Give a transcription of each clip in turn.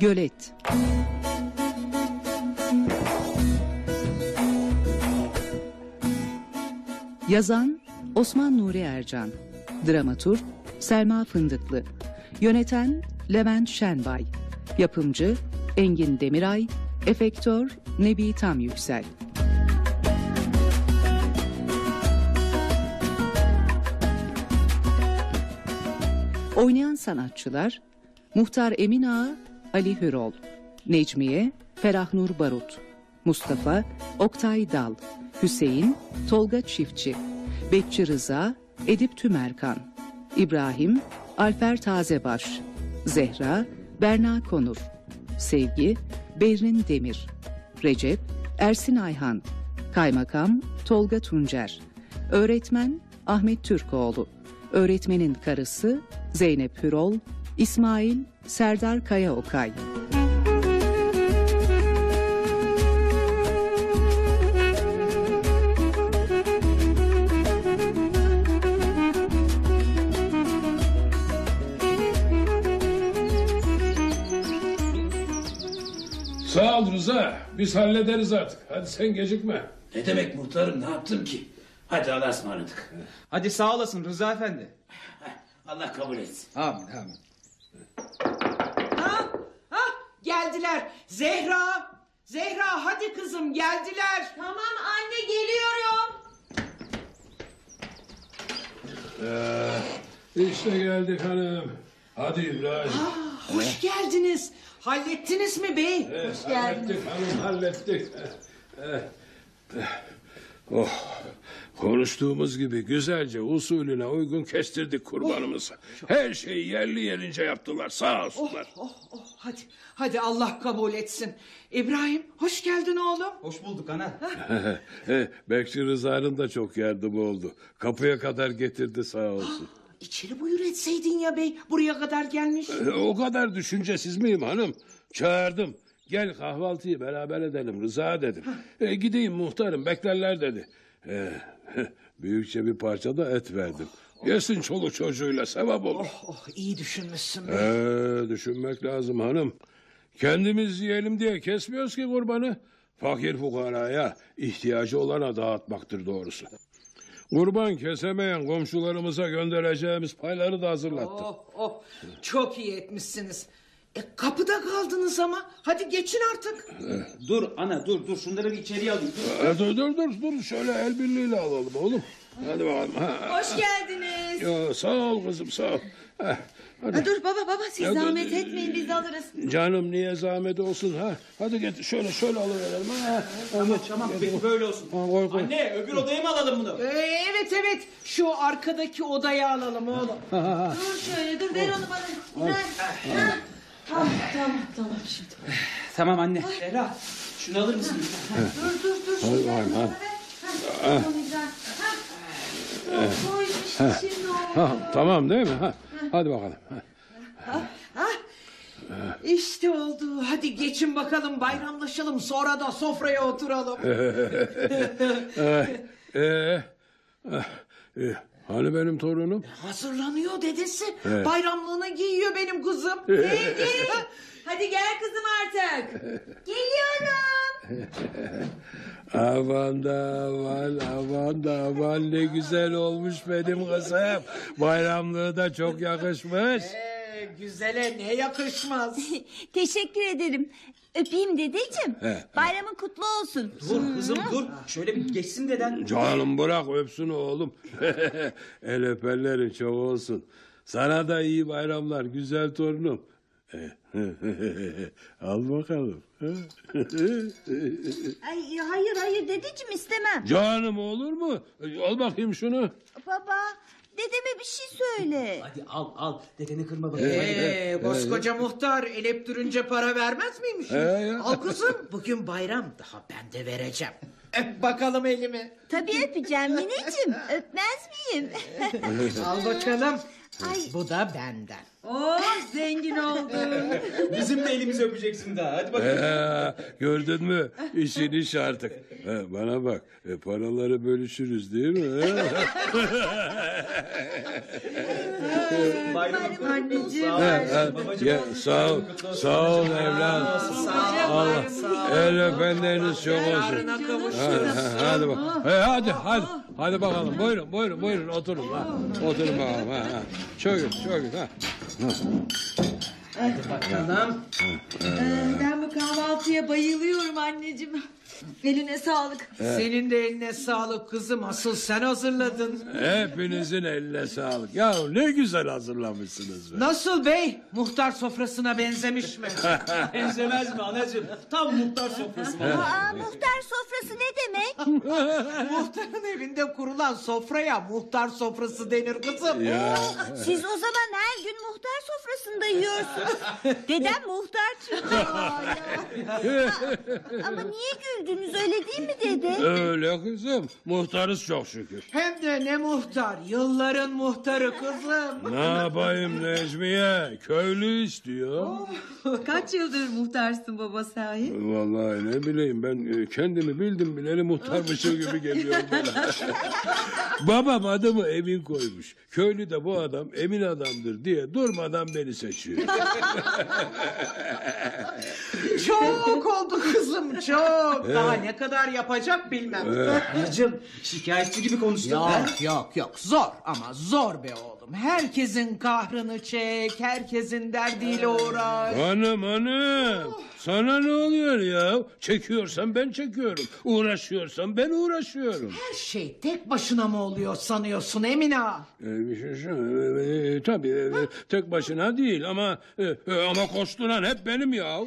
Gölet. Yazan Osman Nuri Ercan. Dramatur Selma Fındıklı. Yöneten Levent Şenbay. Yapımcı Engin Demiray. Efektör Nebi Tam Yüksel. Oynayan sanatçılar Muhtar Emin Ağa, Ali Hürol, Necmiye, Ferahnur Barut, Mustafa, Oktay Dal, Hüseyin, Tolga Çiftçi, Bekçi Rıza, Edip Tümerkan, İbrahim, Alper Tazebaş, Zehra, Berna Konur, Sevgi, Berrin Demir, Recep, Ersin Ayhan, Kaymakam, Tolga Tuncer, Öğretmen, Ahmet Türkoğlu, Öğretmenin karısı, Zeynep Hürol, İsmail, Serdar Kaya Okay. Sağ ol Rıza. Biz hallederiz artık. Hadi sen gecikme. Ne demek muhtarım ne yaptım ki? Hadi Allah'a ısmarladık. Hadi sağ olasın Rıza Efendi. Allah kabul etsin. Amin amin. Ha? Ha? Geldiler. Zehra. Zehra hadi kızım geldiler. Tamam anne geliyorum. İşte geldik hanım. Hadi İbrahim. Ah, hoş geldiniz. Hallettiniz mi bey? Hoş Hallettik hanım hallettik. Eh, eh. Oh, konuştuğumuz gibi güzelce usulüne uygun kestirdik kurbanımızı. Her şeyi yerli yerince yaptılar sağ olsunlar. Oh oh hadi. Hadi Allah kabul etsin. İbrahim hoş geldin oğlum. Hoş bulduk ana. Eh, Bekçi Rıza'nın da çok yardımı oldu. Kapıya kadar getirdi sağ olsun. İçeri buyur etseydin ya bey. Buraya kadar gelmiş. Eh, O kadar düşüncesiz miyim hanım? Çağırdım. Gel kahvaltıyı beraber edelim Rıza dedim. E, gideyim muhtarım beklerler dedi. E, büyükçe bir parça da et verdim. Yesin çoluk çocuğuyla sevap olur. Oh iyi düşünmüşsün bey. Ee, düşünmek lazım hanım. Kendimiz yiyelim diye kesmiyoruz ki kurbanı. Fakir fukaraya, ihtiyacı olana dağıtmaktır doğrusu. Kurban kesemeyen komşularımıza göndereceğimiz payları da hazırlattık. Oh oh çok iyi etmişsiniz. E, kapıda kaldınız ama. Hadi geçin artık. dur ana dur dur şunları bir içeriye alayım. Dur. E, dur dur dur dur şöyle el birliğiyle alalım oğlum. Hadi bakalım. Ha. Hoş geldiniz. Ya, sağ ol kızım sağ ol. Heh, hadi. Ha, dur baba baba siz Ya, zahmet dur. etmeyin biz alırız. Canım niye zahmet olsun ha? Hadi getir şöyle şöyle alıverelim ha. Tamam tamam peki böyle olsun. Ha, koy, koy. Anne öbür odaya mı alalım bunu? Ee, evet evet şu arkadaki odaya alalım oğlum. Dur şöyle dur ver onu bana. Ver. Ha. Tamam tamam tamam şimdi. Tamam anne. Zehra şunu alır mısın? Dur dur dur. Hadi Şimdi bakalım, ver. Ha, tamam, güzel. Ha. Koy işte şimdi o. Ha, tamam değil mi? Ha. Hadi bakalım. Ha. İşte oldu. Hadi geçin bakalım bayramlaşalım sonra da sofraya oturalım. Ee, e, e, hani benim torunum? Hazırlanıyor dedesi. Bayramlığını giyiyor benim kızım. Hadi gel kızım artık. Geliyorum. Aman da aman aman da aman ne güzel olmuş benim kızım. Bayramlığı da çok yakışmış. Ee, güzele ne yakışmaz. Teşekkür ederim. Öpeyim dedeciğim. Bayramın kutlu olsun. Dur kızım dur. Şöyle bir geçsin deden. Canım bırak öpsün oğlum. El öpenlerin çok olsun. Sana da iyi bayramlar güzel torunum. Al bakalım. Ay, hayır hayır dedeciğim istemem. Canım olur mu? Al bakayım şunu. Baba dedeme bir şey söyle. Hadi al al dedeni kırma bakayım. Ee, koskoca muhtar el öptürünce para vermez miymiş? ya. Al kızım bugün bayram daha ben de vereceğim. Öp bakalım elimi. Tabii öpeceğim nineciğim. Öpmez miyim? Al bakalım. Ay. Bu da benden. Oo zengin oldun. Bizim de elimizi öpeceksin daha. Hadi bakalım. Ee, gördün mü? İşin iş artık. He, bana bak. e, paraları bölüşürüz değil mi? he? Bayramın kutlu olsun. Anneciğim. Sağ ol. He, Babacığım. ya, sağ ol. Sağ ol. Allah. El öpenleriniz çok olsun. Yarına Ha, kavuşuruz. ha, hadi bak. He, hadi hadi. Hadi bakalım. Buyurun buyurun buyurun oturun. Ha. Oturun bakalım. Ha, ha. Çok iyi çok iyi. Ha. Bakalım. Ee, ben bu kahvaltıya bayılıyorum anneciğim. Eline sağlık. Senin de eline sağlık kızım. Asıl sen hazırladın. Hepinizin eline sağlık. Ya ne güzel hazırlamışsınız be. Nasıl bey? Muhtar sofrasına benzemiş mi? Benzemez mi anacığım? Tam muhtar sofrası. Aa, muhtar sofrası ne demek? Muhtarın evinde kurulan sofraya muhtar sofrası denir kızım. Ya. Siz o zaman her gün muhtar sofrasında yiyorsunuz. Dedem muhtar çünkü. Aa, ya. Ama niye güldünüz öyle değil mi dede? Öyle kızım. Muhtarız çok şükür. Hem de ne muhtar? Yılların muhtarı kızım. Ne yapayım Necmiye? Köylü istiyor. Kaç yıldır muhtarsın baba sahi? Vallahi ne bileyim ben e, kendimi bildim bileli muhtarmışım gibi geliyor bana. Babam adımı Emin koymuş. Köylü de bu adam emin adamdır diye durmadan beni seçiyor. Çok oldu kızım çok. Daha ne kadar yapacak bilmem. Anacığım şikayetçi gibi konuştun. ha? Yok yok yok zor ama zor be oğlum. Herkesin kahrını çek, herkesin derdiyle uğraş. hanım hanım sana ne oluyor ya? Çekiyorsan ben çekiyorum. Uğraşıyorsan ben uğraşıyorum. Her şey tek başına mı oluyor sanıyorsun Emine ağa? Ee, şey şu- e, tabii e, tek başına değil ama e, e, ama koşturan hep benim ya.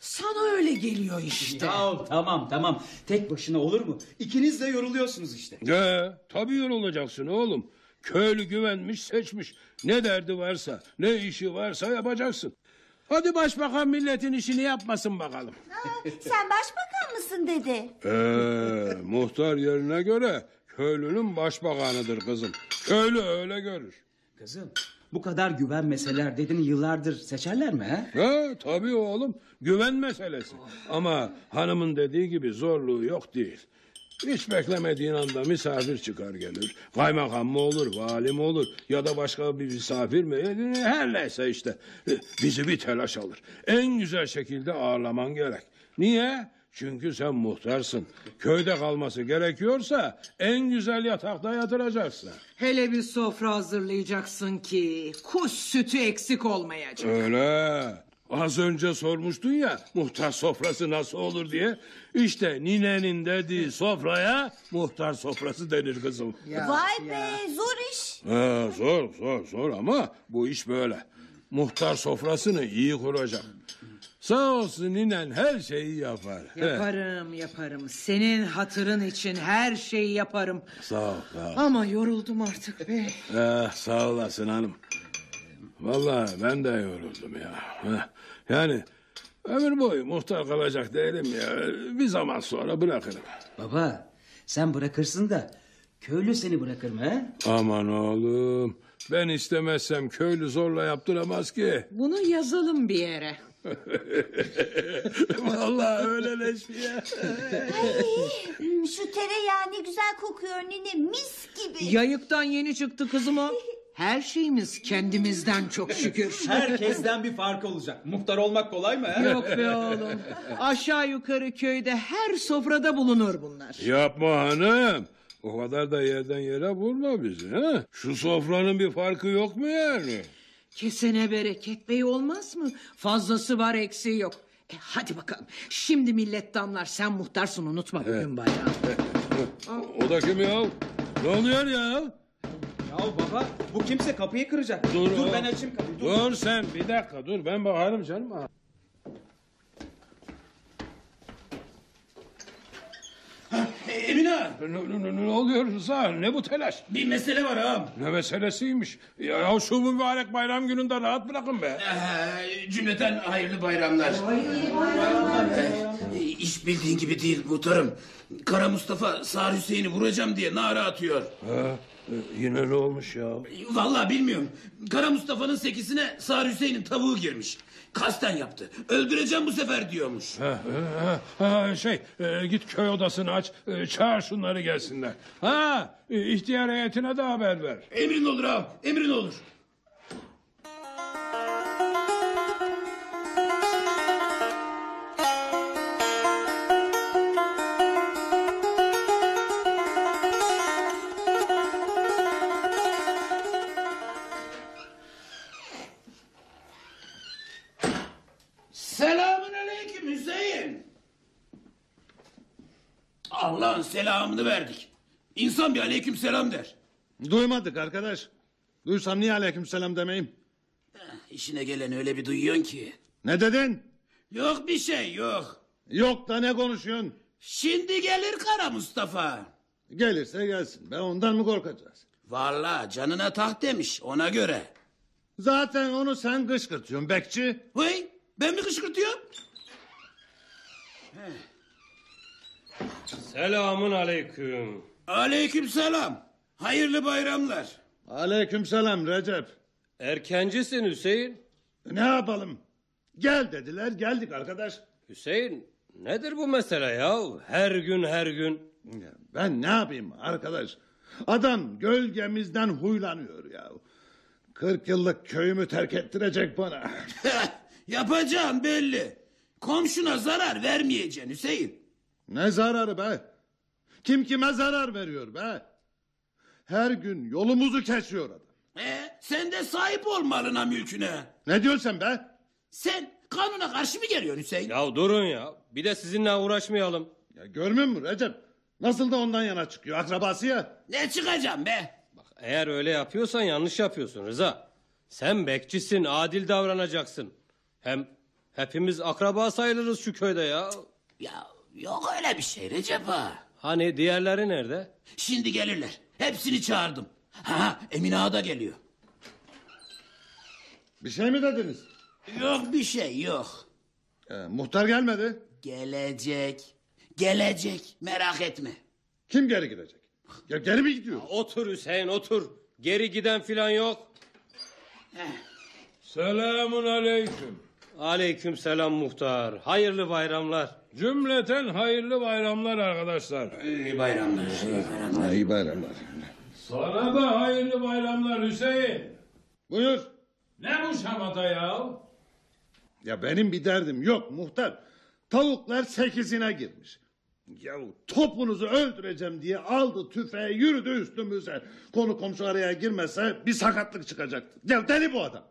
Sana öyle geliyor işte. Ya tamam tamam. Tek başına olur mu? İkiniz de yoruluyorsunuz işte. Ee, tabii yorulacaksın oğlum. Köylü güvenmiş seçmiş. Ne derdi varsa ne işi varsa yapacaksın. Hadi başbakan milletin işini yapmasın bakalım. Aa, sen başbakan mısın dede? Ee, muhtar yerine göre köylünün başbakanıdır kızım. Köylü öyle görür. Kızım bu kadar güvenmeseler dedin yıllardır seçerler mi ha? Ha, tabii oğlum güven meselesi. Ama hanımın dediği gibi zorluğu yok değil. Hiç beklemediğin anda misafir çıkar gelir. Kaymakam mı olur, vali mi olur ya da başka bir misafir mi? E, Her neyse işte. E, Bizi bir telaş alır. En güzel şekilde ağırlaman gerek. Niye? Çünkü sen muhtarsın. Köyde kalması gerekiyorsa en güzel yatakta yatıracaksın. Hele bir sofra hazırlayacaksın ki kuş sütü eksik olmayacak. Öyle. Az önce sormuştun ya muhtar sofrası nasıl olur diye. İşte ninenin dediği sofraya muhtar sofrası denir kızım. Vay be zor iş. Ha, zor zor zor ama bu iş böyle. Muhtar sofrasını iyi kuracak. Sağ olsun ninen her şeyi yapar. He, Yaparım yaparım. Senin hatırın için her şeyi yaparım. sağ ol sağ ol. Ama yoruldum artık be. Eh, sağ olasın hanım. Vallahi ben de yoruldum ya. Heh, Yani ömür boyu muhtar kalacak değilim ya. Bir zaman sonra bırakırım. Baba sen bırakırsın da köylü seni bırakır mı ha? Aman oğlum. Ben istemezsem köylü zorla yaptıramaz ki. Bunu yazalım bir yere. Vallahi öyle Neşmiye. Hmm, Şu tereyağı ne güzel kokuyor nene mis gibi. Yayıktan yeni çıktı kızım o. Her şeyimiz kendimizden çok şükür. Herkesten bir fark olacak. Muhtar olmak kolay mı ha? Yok be oğlum. Aşağı yukarı köyde her sofrada bulunur bunlar. Yapma hanım. O kadar da yerden yere vurma bizi. Ha? Şu sofranın bir farkı yok mu yani? Kesene bereket bey olmaz mı? Fazlası var eksiği yok. E hadi bakalım. Şimdi millet damlar. Sen muhtarsın unutma bugün bayrağı. O da kim ya? Ne oluyor ya? Ya baba bu kimse kapıyı kıracak. Dur, dur o- ben açayım kapıyı. Dur. Dur sen bir dakika dur ben bakarım canım. Emine ağa, Ne, ne- ne- ne oluyor Rıza? Ne bu telaş? bir mesele var ağam. Ne meselesiymiş? Ya, ya şu mübarek bayram gününde rahat bırakın be. Ee, cümleten hayırlı bayramlar. Ee, iş bildiğin gibi değil muhtarım. Kara Mustafa Sağır Hüseyin'i vuracağım diye nara atıyor. Ha, Yine ne olmuş ya? Vallahi bilmiyorum. Kara Mustafa'nın sekisine Sağır Hüseyin'in tavuğu girmiş. Kasten yaptı. Öldüreceğim bu sefer diyormuş. Ha, ha, ha, şey e, git köy odasını aç e, çağır şunları gelsinler. Ha e, ihtiyar heyetine de haber ver. Emrin olur ağam. Emrin olur. Selamını verdik. İnsan bir aleyküm selam der. Duymadık arkadaş. Duysam niye aleykümselam demeyim? İşine gelen öyle bir duyuyorsun ki. Ne dedin? Yok bir şey yok. Yok da ne konuşuyorsun? Şimdi gelir Kara Mustafa. Gelirse gelsin. Ben ondan mı korkacağız? Vallahi canına taht demiş ona göre. Zaten onu sen kışkırtıyorsun bekçi. Vay ben mi kışkırtıyorum? Selamun aleyküm. Aleyküm selam. Hayırlı bayramlar. Aleykümselam Recep. Erkencisin Hüseyin. Ne yapalım? Gel dediler geldik arkadaş. Hüseyin nedir bu mesele ya? Her gün her gün. Ben ne yapayım arkadaş? Adam gölgemizden huylanıyor ya. 40 yıllık köyümü terk ettirecek bana. Yapacağın belli. Komşuna zarar vermeyeceksin Hüseyin. Ne zararı be? Kim kime zarar veriyor be? Her gün yolumuzu kesiyor adam. E, sen de sahip ol malına mülküne. Ne diyorsun sen be? Sen kanuna karşı mı geliyorsun Hüseyin? Ya durun ya. Bir de sizinle uğraşmayalım. Ya görmüyor musun Recep? Nasıl da ondan yana çıkıyor akrabası ya. Ne çıkacağım be? Eğer öyle yapıyorsan yanlış yapıyorsun Rıza. Sen bekçisin, adil davranacaksın. Hem hepimiz akraba sayılırız şu köyde ya. Ya yok öyle bir şey Recep ağa. Hani diğerleri nerede? Şimdi gelirler. Hepsini çağırdım. Ha Emine Ağa da geliyor. Bir şey mi dediniz? Yok bir şey yok. Ee, muhtar gelmedi. Gelecek. Gelecek. Merak etme. Kim geri gidecek? Ya geri mi gidiyor? Otur Hüseyin otur. Geri giden filan yok. Selamun aleyküm. Aleyküm selam muhtar. Hayırlı bayramlar. Cümleten hayırlı bayramlar arkadaşlar. İyi bayramlar. Ha, iyi bayramlar. Sana da hayırlı bayramlar Hüseyin. Buyur. Ne bu şamata ya? Ya benim bir derdim yok muhtar. Tavuklar sekizine girmiş. Ya topunuzu öldüreceğim diye aldı tüfeği yürüdü üstümüze. Konu komşu araya girmese bir sakatlık çıkacaktı. Ya deli bu adam.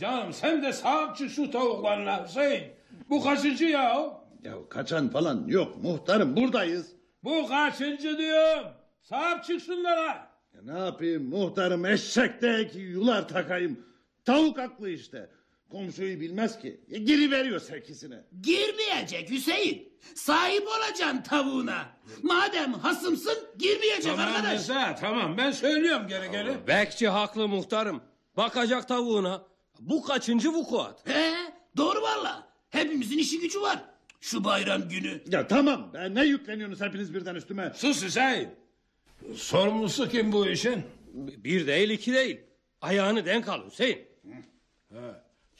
Canım sen de çık şu tavuklarına Hüseyin. Bu kaçıncı ya? Ya kaçan falan yok muhtarım buradayız. Bu kaçıncı diyorum. Sahip çık şunlara. Ya ne yapayım muhtarım eşekteki yular takayım. Tavuk haklı işte. Komşuyu bilmez ki. E, giri veriyor sekizine. Girmeyecek Hüseyin. Sahip olacaksın tavuğuna. Madem hasımsın girmeyecek Tamam arkadaş. Rıza tamam ben söylüyorum geri geri. Bekçi haklı muhtarım. Bakacak tavuğuna. Bu kaçıncı vukuat? He, doğru valla. Hepimizin işi gücü var. Şu bayram günü. Ya tamam be ne yükleniyorsunuz hepiniz birden üstüme. Sus Hüseyin. Sorumlusu kim bu işin? Bir değil iki değil. Ayağını denk al Hüseyin.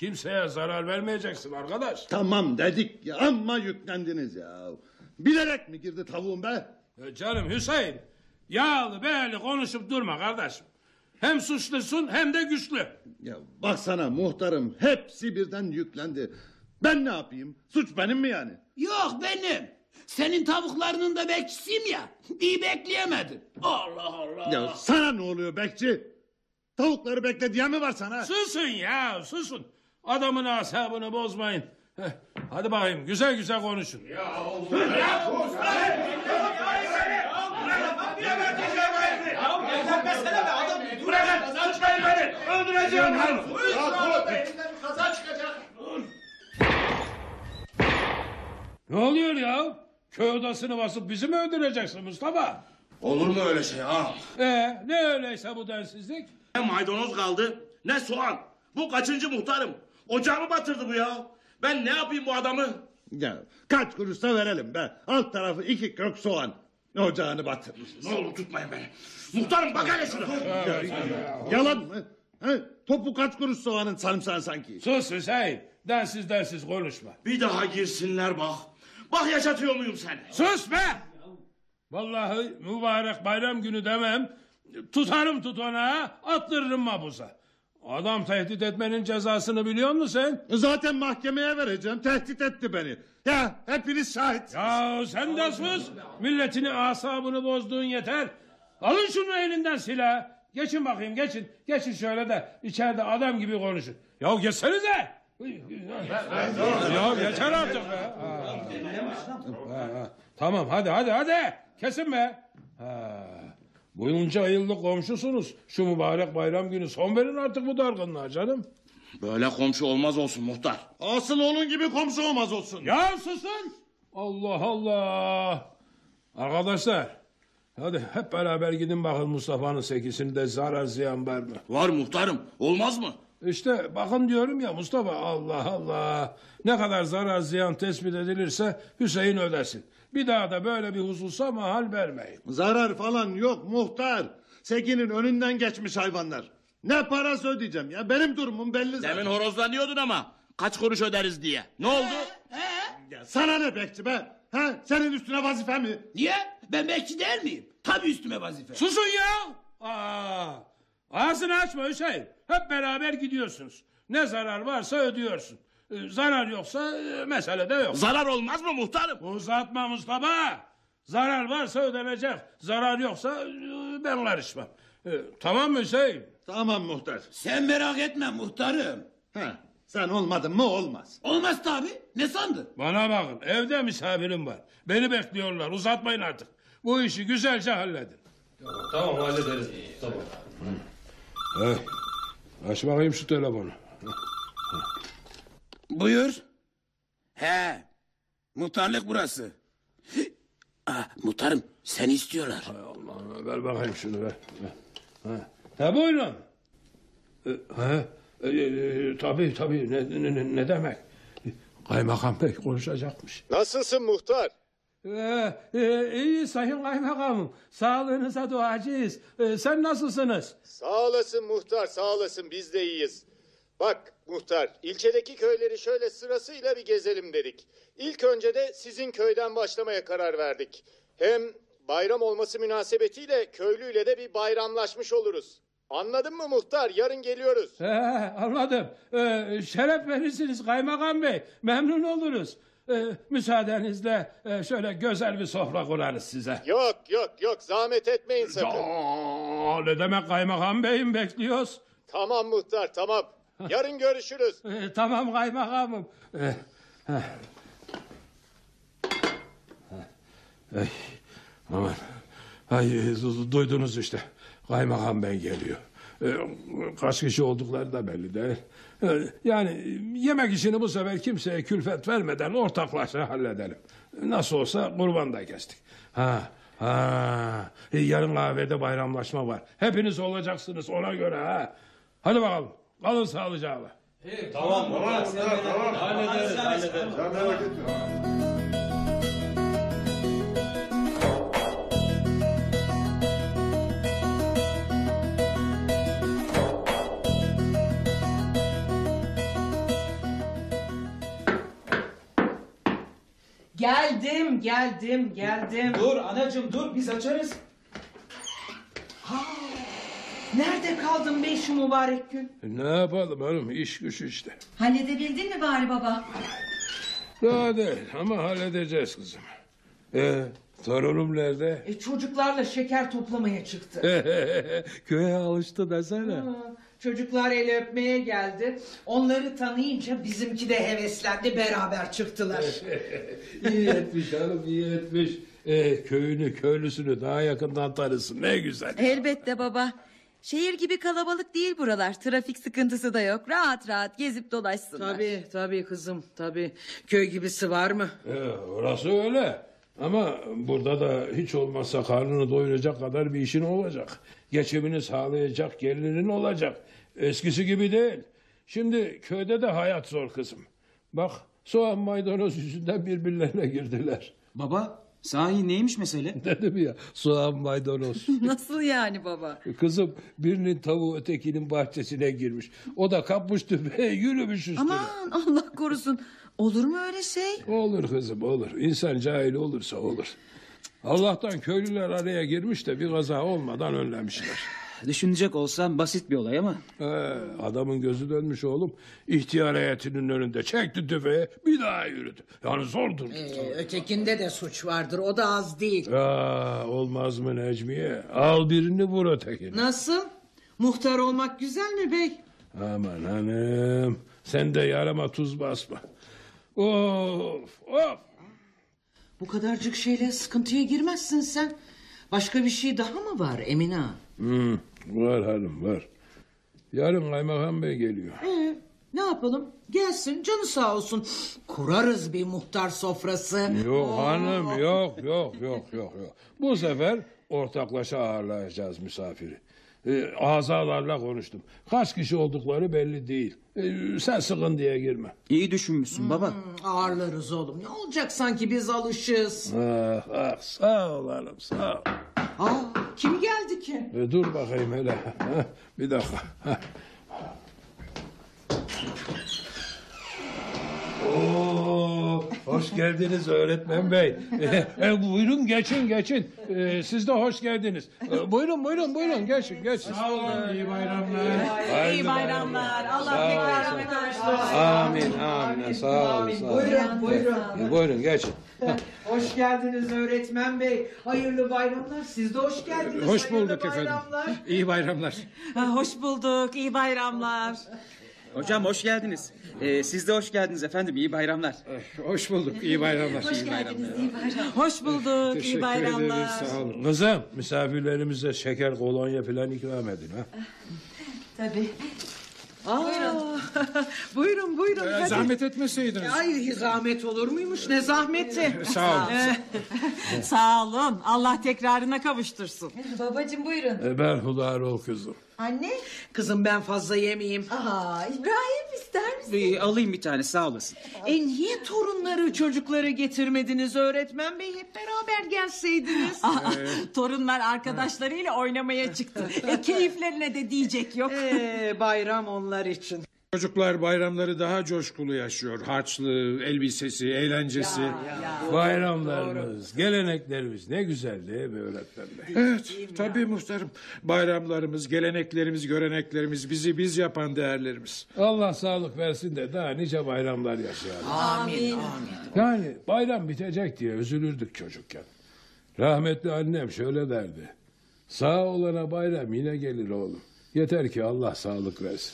Kimseye zarar vermeyeceksin arkadaş. Tamam dedik ya amma yüklendiniz ya. Bilerek mi girdi tavuğum be? E Canım Hüseyin. Yağlı beğerli konuşup durma kardeşim. Hem suçlusun hem de güçlü. Ya baksana muhtarım hepsi birden yüklendi. Ben ne yapayım? Suç benim mi yani? Yok benim. Senin tavuklarının da bekçisiyim ya. İyi bekleyemedin. Allah Allah. Ya sana ne oluyor bekçi? Tavukları bekle diye mi var sana? Susun ya susun. Adamın asabını bozmayın. Heh, Hadi bakayım güzel güzel konuşun. Ne oluyor ya? Köy odasını basıp bizi mi öldüreceksin Mustafa? Olur mu öyle şey ha? Ee, ne öyleyse bu densizlik? Ne maydanoz kaldı ne soğan. Bu kaçıncı muhtarım? Ocağımı batırdı bu ya. Ben ne yapayım bu adamı? Ya kaç kuruşsa verelim be. Alt tarafı iki kök soğan. ocağını batırmışız. Ne olur tutmayın beni. Muhtarım bak hele şuna. Yalan mı? He? Topu kaç kuruş soğanın sarımsağı sanki? Sus Hüseyin. Densiz densiz konuşma. Bir daha girsinler bak. Bak yaşatıyor muyum seni? Sus be! Vallahi mübarek bayram günü demem. Tutarım tutanağı, attırırım mabuza. Adam tehdit etmenin cezasını biliyor musun sen? Zaten mahkemeye vereceğim. Tehdit etti beni. Ya hepiniz şahit. Ya sen de sus. Milletini asabını bozduğun yeter. Alın şunu elinden silah. Geçin bakayım geçin. Geçin şöyle de içeride adam gibi konuşun. Ya geçsenize. ya geçer artık be. Ha. Ha, ha. Tamam hadi hadi hadi. Kesin be. Ha. Bunca yıllık komşusunuz. Şu mübarek bayram günü son verin artık bu dargınlığa canım. Böyle komşu olmaz olsun muhtar. Asıl onun gibi komşu olmaz olsun. Ya susun. Allah Allah. Arkadaşlar. Hadi hep beraber gidin bakın Mustafa'nın sekisinde zarar ziyan var mı? Var muhtarım. Olmaz mı? İşte bakın diyorum ya Mustafa Allah Allah. Ne kadar zarar ziyan tespit edilirse Hüseyin ödesin. Bir daha da böyle bir hususa mahal vermeyin. Zarar falan yok muhtar. Sekinin önünden geçmiş hayvanlar. Ne parası ödeyeceğim ya benim durumum belli zaten. Demin horozlanıyordun ama. Kaç kuruş öderiz diye. Ne oldu? Ya sana ne bekçi be? Ha? Senin üstüne vazife mi? Niye? Ben bekçi değil miyim? Tabii üstüme vazife. Susun ya. Aa, ağzını açma Hüseyin. Hep beraber gidiyorsunuz. Ne zarar varsa ödüyorsun. Ee, Zarar yoksa e, mesele de yok. Zarar olmaz mı muhtarım? Uzatma Mustafa. Zarar varsa ödenecek. Zarar yoksa e, ben karışmam. E, tamam mı Hüseyin? Tamam muhtar. Sen merak etme muhtarım. Ha, sen olmadın mı olmaz. Olmaz tabii. Ne sandın? Bana bakın evde misafirim var. Beni bekliyorlar uzatmayın artık. Bu işi güzelce halledin. Tamam hallederiz. Tamam. Hey, aç bakayım şu telefonu. Buyur. He. Muhtarlık burası. Ah, muhtarım seni istiyorlar. Allah'ım ver bakayım şunu ver. ver. Ha, ha buyurun. E, ha, e, e, tabii tabii ne, ne, ne- ne demek? Kaymakam Bey konuşacakmış. Nasılsın muhtar? Ee, e, iyi sayın kaymakamım. Sağlığınıza duacıyız. Ee, sen nasılsınız? Sağ olasın muhtar, sağ olasın biz de iyiyiz. Bak muhtar, ilçedeki köyleri şöyle sırasıyla bir gezelim dedik. İlk önce de sizin köyden başlamaya karar verdik. Hem bayram olması münasebetiyle köylüyle de bir bayramlaşmış oluruz. Anladın mı muhtar? Yarın geliyoruz. He, anladım. Ee, şeref verirsiniz kaymakam bey. Memnun oluruz. Ee, müsaadenizle e, şöyle güzel bir sofra kurarız size. Yok yok yok zahmet etmeyin sakın. Aa, ne demek kaymakam beyim bekliyoruz. Tamam muhtar tamam. Yarın görüşürüz. Ee, tamam kaymakamım. Ee, aman. Ay, du- duydunuz işte. Kaymakam bey geliyor. Ee, kaç kişi oldukları da belli değil. Ee, yani yemek işini bu sefer kimseye külfet vermeden ortaklaşa halledelim. Nasıl olsa kurban da kestik. Ha, ha. E, Yarın kahvede bayramlaşma var. Hepiniz olacaksınız ona göre ha. Hadi bakalım. Kalın sağlıcakla. Hallederiz hallederiz. Geldim, geldim, geldim. Dur anacığım dur biz açarız. Nerede kaldın be şu mübarek gün? Ne yapalım hanım iş güç işte. Halledebildin mi bari baba? Daha değil ama halledeceğiz kızım. Ee, torunum nerede? E, çocuklarla şeker toplamaya çıktı. Köye alıştı desene. Ha, Çocuklar el öpmeye geldi. Onları tanıyınca bizimki de heveslendi beraber çıktılar. iyi etmiş hanım iyi etmiş. Ee, köyünü köylüsünü daha yakından tanısın ne güzel. Elbette baba. Şehir gibi kalabalık değil buralar. Trafik sıkıntısı da yok. Rahat rahat gezip dolaşsınlar. tabii tabii kızım tabii. Köy gibisi var mı? Ee, orası öyle. Ama burada da hiç olmazsa karnını doyuracak kadar bir işin olacak. Geçimini sağlayacak gelinin olacak. Eskisi gibi değil. Şimdi köyde de hayat zor kızım. Bak soğan maydanoz yüzünden birbirlerine girdiler. Baba Sahi neymiş mesele? Dedim ya soğan maydanoz. Nasıl yani baba? Kızım birinin tavuğu ötekinin bahçesine girmiş. O da kapmış tüfeğe yürümüş üstüne. Aman Allah korusun. Olur mu öyle şey? Olur kızım olur. İnsan cahil olursa olur. Allah'tan köylüler araya girmiş de bir kaza olmadan önlemişler. Düşünecek olsam basit bir olay ama. Ee, adamın gözü dönmüş oğlum. İhtiyar heyetinin önünde çekti tüfeği bir daha yürüdü. Yani zor durdu. Ee, ötekinde de suç vardır. O da az değil. Ya, olmaz mı Necmiye? Al birini vur ötekini. Nasıl? Muhtar olmak güzel mi bey? Aman hanım. Sen de yarama tuz basma. Of of. Bu kadarcık şeyle sıkıntıya girmezsin sen. Başka bir şey daha mı var Emine ağa? Hmm, var hanım var. Yarın kaymakam bey geliyor. Ee, ne yapalım? Gelsin canı sağ olsun. Kurarız bir muhtar sofrası. Yok hanım yok yok yok yok yok. Bu sefer ortaklaşa ağırlayacağız misafiri. Ee, azalarla konuştum. Kaç kişi oldukları belli değil. Ee, sen sıkıntıya girme. İyi düşünmüşsün baba. Ağırlarız oğlum. Ne olacak sanki biz alışız. Ah, ah, sağ ol hanım sağ ol. Aa, kim geldi ki? Ee, dur bakayım hele. Heh, Bir dakika. Heh. Oo, hoş geldiniz öğretmen bey. E, e, buyurun geçin geçin. E, siz de hoş geldiniz. E, buyurun buyurun buyurun geçin geçin. Sağ olun iyi bayramlar. İyi bayramlar. Allah tekrarına kavuştursun. Amin amin sağ olun. Sağ olun. Buyurun buyurun. E, buyurun geçin. Hoş geldiniz öğretmen bey. Hayırlı bayramlar. Siz de hoş geldiniz. Hoş Hayırlı bulduk efendim. bayramlar. İyi bayramlar. hoş bulduk. İyi bayramlar. Hocam hoş geldiniz. Ee, siz de hoş geldiniz efendim. İyi bayramlar. Hoş bulduk. İyi bayramlar. iyi bayramlar. Hoş bulduk. Teşekkür İyi bayramlar. ederiz. Sağ olun. Kızım misafirlerimize şeker kolonya falan ikram edin. Ha? Tabii. Aa, buyurun buyurun. Ee, hadi. zahmet etmeseydiniz. Ay zahmet olur muymuş ne zahmeti. Sağ olun. Sağ olun. Allah tekrarına kavuştursun. Babacığım buyurun. E, berhudar ol kızım. Anne. Kızım ben fazla yemeyeyim. Aa, İbrahim? Ee, alayım bir tane sağ olasın. E niye torunları çocukları getirmediniz öğretmen bey? Hep beraber gelseydiniz. Torunlar arkadaşlarıyla oynamaya çıktı. E, keyiflerine de diyecek yok. Ee, bayram onlar için. Çocuklar bayramları daha coşkulu yaşıyor. Harçlığı, elbisesi, eğlencesi. Bayramlarımız, geleneklerimiz ne güzel değil mi öğretmen bey? Evet, tabii muhtarım. Bayramlarımız, geleneklerimiz, göreneklerimiz, bizi biz yapan değerlerimiz. Allah sağlık versin de daha nice bayramlar yaşayalım. Amin. Yani bayram bitecek diye üzülürdük çocukken. Rahmetli annem şöyle derdi. Sağ olana bayram yine gelir oğlum. Yeter ki Allah sağlık versin.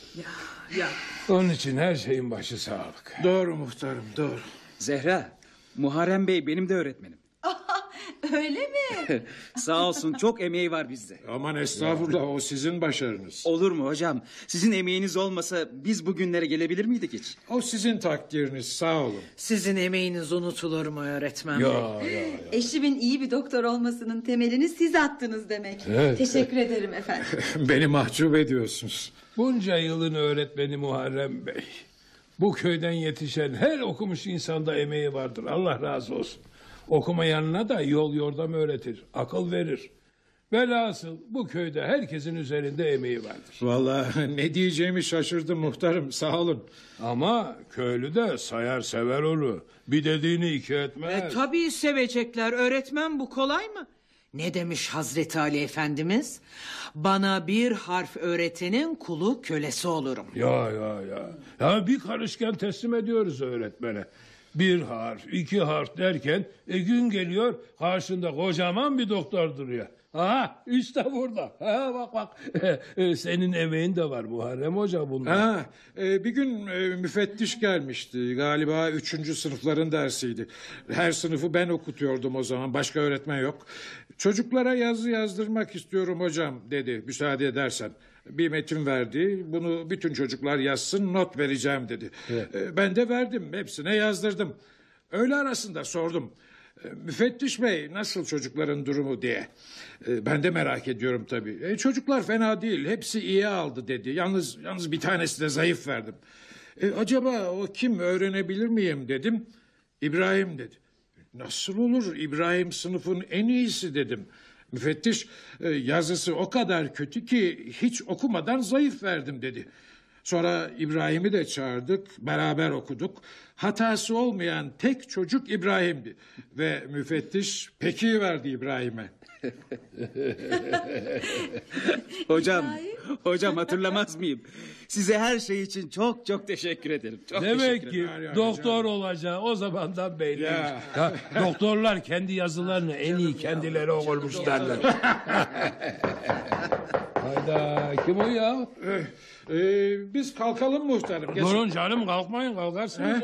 Ya. Onun için her şeyin başı sağlık. Doğru muhtarım, doğru. Zehra, Muharrem Bey benim de öğretmenim. Öyle mi? Sağ olsun çok emeği var bizde. Aman estağfurullah o sizin başarınız. Olur mu hocam? Sizin emeğiniz olmasa biz bugünlere gelebilir miydik hiç? O sizin takdiriniz sağ olun. Sizin emeğiniz unutulur mu öğretmen bey? Ya ya. Eşimin iyi bir doktor olmasının temelini siz attınız demek. Evet. Teşekkür ederim efendim. Beni mahcup ediyorsunuz. Bunca yılın öğretmeni Muharrem Bey. Bu köyden yetişen her okumuş insanda emeği vardır. Allah razı olsun. Okumayanına da yol yordam öğretir, akıl verir. Velhasıl bu köyde herkesin üzerinde emeği vardır. Vallahi ne diyeceğimi şaşırdım muhtarım sağ olun. Ama köylü de sayar sever onu. Bir dediğini iki E, etmez. tabii sevecekler. Öğretmen bu kolay mı? Ne demiş Hazreti Ali Efendimiz? Bana bir harf öğretenin kulu kölesi olurum. Ya ya ya. Ya bir karışken teslim ediyoruz öğretmene. Bir harf, iki harf derken e, gün geliyor karşında kocaman bir doktor duruyor. Aha işte burada. Ha, bak bak. E, Senin emeğin de var Muharrem Hoca bunda. Ha, e, bir gün e, müfettiş gelmişti. Galiba üçüncü sınıfların dersiydi. Her sınıfı ben okutuyordum o zaman. Başka öğretmen yok. Çocuklara yazı yazdırmak istiyorum hocam dedi. Müsaade edersen. Bir metin verdi. Bunu bütün çocuklar yazsın not vereceğim dedi. E, ben de verdim. Hepsine yazdırdım. Öğle arasında sordum. E, Müfettiş bey nasıl çocukların durumu diye. E, Ben de merak ediyorum tabii. E, çocuklar fena değil. Hepsi iyi aldı dedi. Yalnız yalnız bir tanesi de zayıf verdim. E, acaba o kim öğrenebilir miyim dedim. İbrahim dedi. Nasıl olur İbrahim sınıfın en iyisi dedim. Müfettiş "E, yazısı o kadar kötü ki hiç okumadan zayıf verdim dedi. Sonra İbrahim'i de çağırdık, beraber okuduk. Hatası olmayan tek çocuk İbrahim'di. Ve müfettiş peki verdi İbrahim'e. Hocam, hocam hatırlamaz mıyım? Size her şey için çok çok teşekkür ederim. Çok Demek teşekkür ki ederim. doktor olacağı o zamandan. Ya. Ya, doktorlar kendi yazılarını en iyi kendileri okurmuş derler. Hayda kim o ya? Ee, biz kalkalım muhtarım. Geçin. Durun canım kalkmayın kalkarsınız.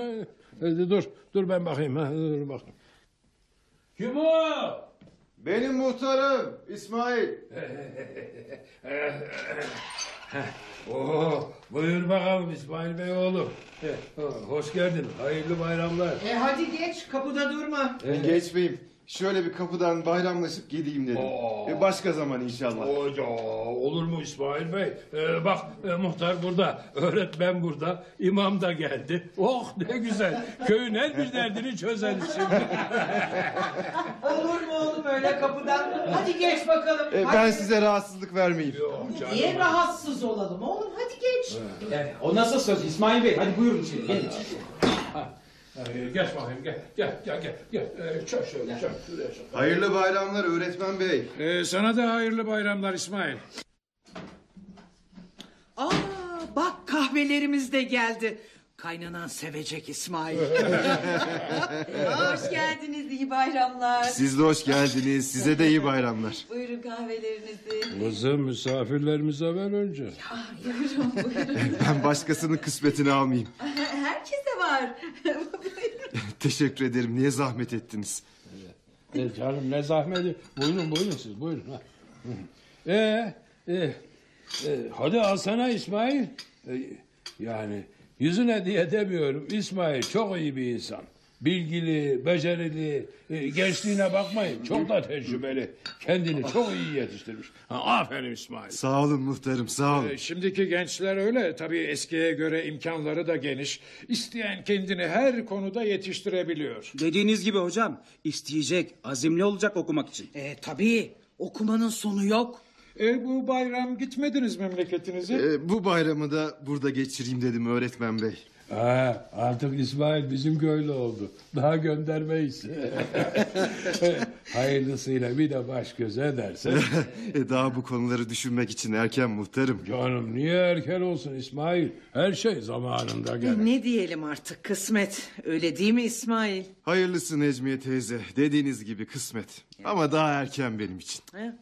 Hadi dur dur ben bakayım. Ha, dur bakayım. Kim o? Benim muhtarım İsmail. Oo, buyur bakalım İsmail Bey oğlum. Hoş geldin. Hayırlı bayramlar. E hadi geç kapıda durma. Geçmeyeyim. Şöyle bir kapıdan bayramlaşıp gideyim dedim. E, başka zaman inşallah. Oca, olur mu İsmail Bey? Ee, bak e, muhtar burada, öğretmen burada, imam da geldi. Oh ne güzel. Köyün her bir derdini çözeriz şimdi. Olur mu oğlum öyle kapıdan? Hadi geç bakalım. E, Hadi. ben size rahatsızlık vermeyeyim. Niye rahatsız olalım oğlum? Hadi geç. O nasıl söz İsmail Bey? Hadi buyurun içeri. Gelin. Ee, geç bakayım gel. Gel gel gel. gel. Ee, çök şöyle çök. Şuraya çök. Hayırlı bayramlar öğretmen bey. Ee, sana da hayırlı bayramlar İsmail. Aa bak kahvelerimiz de geldi. Kaynanan sevecek İsmail. Hoş geldiniz iyi bayramlar. Siz de hoş geldiniz. Size de iyi bayramlar. Buyurun kahvelerinizi. Kızım misafirlerimize ver önce. Buyurun buyurun. Ben başkasının kısmetini almayayım. Var. Teşekkür ederim. Niye zahmet ettiniz? E, canım ne zahmeti. Buyurun buyurun siz buyurun. Ha. Ee, e, e, hadi alsana İsmail. E, yani yüzüne diye demiyorum. İsmail çok iyi bir insan. Bilgili, becerili, e, gençliğine bakmayın. Çok da tecrübeli. Kendini çok iyi yetiştirmiş. Ha, aferin İsmail. Sağ olun muhtarım sağ olun. Ee, Şimdiki gençler öyle. Tabii eskiye göre imkanları da geniş. İsteyen kendini her konuda yetiştirebiliyor. Dediğiniz gibi hocam isteyecek, azimli olacak okumak için. e tabii okumanın sonu yok. E, bu bayram gitmediniz memleketinize. E, bu bayramı da burada geçireyim dedim öğretmen bey. Ha, artık İsmail bizim köylü oldu. Daha göndermeyiz. Hayırlısıyla bir de baş göz ederse. E, daha bu konuları düşünmek için erken muhtarım. Canım niye erken olsun İsmail? Her şey zamanında gelir. Ne diyelim artık kısmet. Öyle değil mi İsmail? Hayırlısı Necmiye teyze. Dediğiniz gibi kısmet. Ama daha erken benim için. He?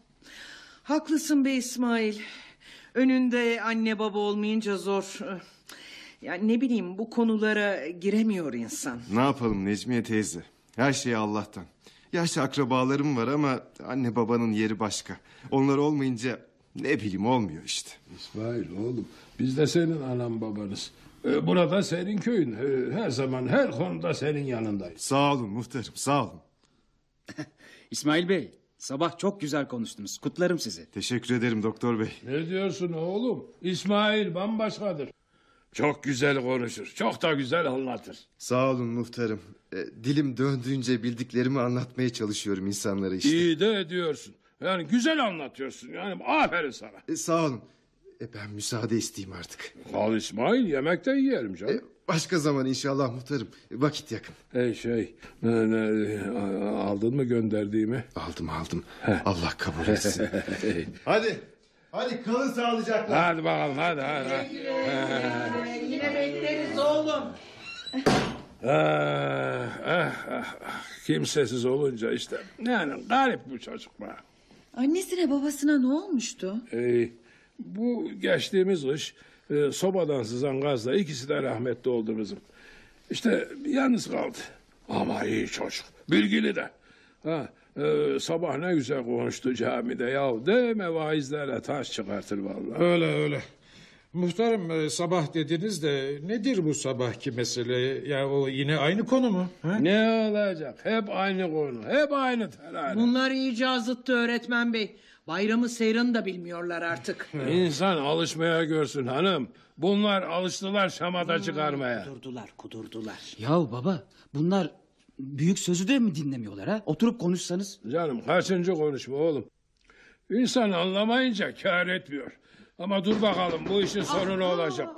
Haklısın be İsmail. Önünde anne baba olmayınca zor. Yani ne bileyim bu konulara giremiyor insan. Ne yapalım Necmiye teyze? Her şey Allah'tan. Yaş akrabalarım var ama anne babanın yeri başka. Onlar olmayınca ne bileyim olmuyor işte. İsmail oğlum biz de senin anan babanız. Ee, Burada senin köyün. Ee, Her zaman her konuda senin yanındayız. Sağ olun muhtarım sağ olun. İsmail Bey, sabah çok güzel konuştunuz. Kutlarım sizi. Teşekkür ederim doktor bey. Ne diyorsun oğlum? İsmail bambaşkadır. Çok güzel konuşur. Çok da güzel anlatır. Sağ olun muhtarım. E, dilim döndüğünce bildiklerimi anlatmaya çalışıyorum insanlara işte. İyi de ediyorsun. Yani güzel anlatıyorsun. Yani aferin sana. E, sağ olun. E, ben müsaade isteyeyim artık. Al İsmail yemekte yiyelim canım. E, başka zaman inşallah muhtarım. E, vakit yakın. Hey şey ne, ne, aldın mı gönderdiğimi? Aldım aldım. Allah kabul etsin. hadi. Hadi kalın sağlıcakla. Hadi bakalım hadi hadi. hadi. Yine bekleriz oğlum. Ah, ah, ah, ah. Kimsesiz olunca işte. Yani garip bu çocuk be. Annesine babasına ne olmuştu? Ee, bu geçtiğimiz kış e, sobadan sızan gazla ikisi de rahmetli oldu bizim. İşte yalnız kaldı. Ama iyi çocuk. Bilgili de. Ha, e, sabah ne güzel konuştu camide. Ya deme vaizlerle taş çıkartır vallahi. Öyle öyle. Muhtarım e, sabah dediniz de nedir bu sabahki mesele? Ya o yine aynı konu mu? ha? Ne olacak? Hep aynı konu. Hep aynı terane. Bunlar iyice azıttı öğretmen bey. Bayramı seyranı da bilmiyorlar artık. İnsan alışmaya görsün hanım. Bunlar alıştılar şamata çıkarmaya. Kudurdular kudurdular. Ya baba, bunlar Büyük sözü de mi dinlemiyorlar ha? Oturup konuşsanız. Canım kaçıncı konuşma oğlum. İnsan anlamayınca kâr etmiyor. Ama dur bakalım bu işin sonu ne olacak?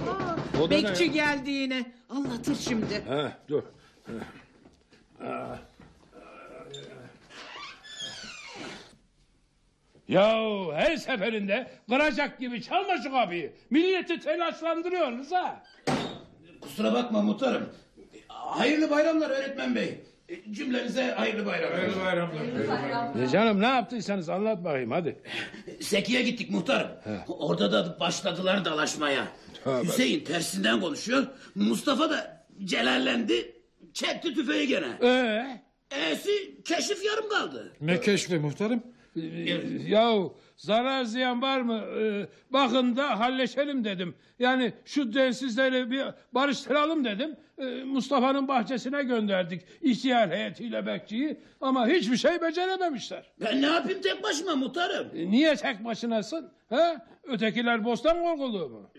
O da ne Bekçi ya? geldi yine. Anlatır şimdi. Ha, dur. Ha. Yahu her seferinde kıracak gibi çalma şu kapıyı. Milleti telaşlandırıyorsunuz ha. Kusura bakma muhtarım. Hayırlı bayramlar öğretmen bey. Cümlenize hayırlı bayramlar. Hayırlı bayramlar. E canım ne yaptıysanız anlat bakayım hadi. Seki'ye gittik muhtarım. Orada da başladılar dalaşmaya. Tövbe. Hüseyin tersinden konuşuyor. Mustafa da celallendi. Çekti tüfeği gene. Ee? E'si keşif yarım kaldı. Ne keşfi muhtarım? Yahu zarar ziyan var mı? Ee, bakın da halleşelim dedim. Yani şu densizleri bir barıştıralım dedim. Ee, Mustafa'nın bahçesine gönderdik ihtiyar heyetiyle bekçiyi. Ama hiçbir şey becerememişler. Ben ne yapayım tek başıma muhtarım? E, niye tek başınasın? Ha? Ötekiler bostan korkuluğu mu?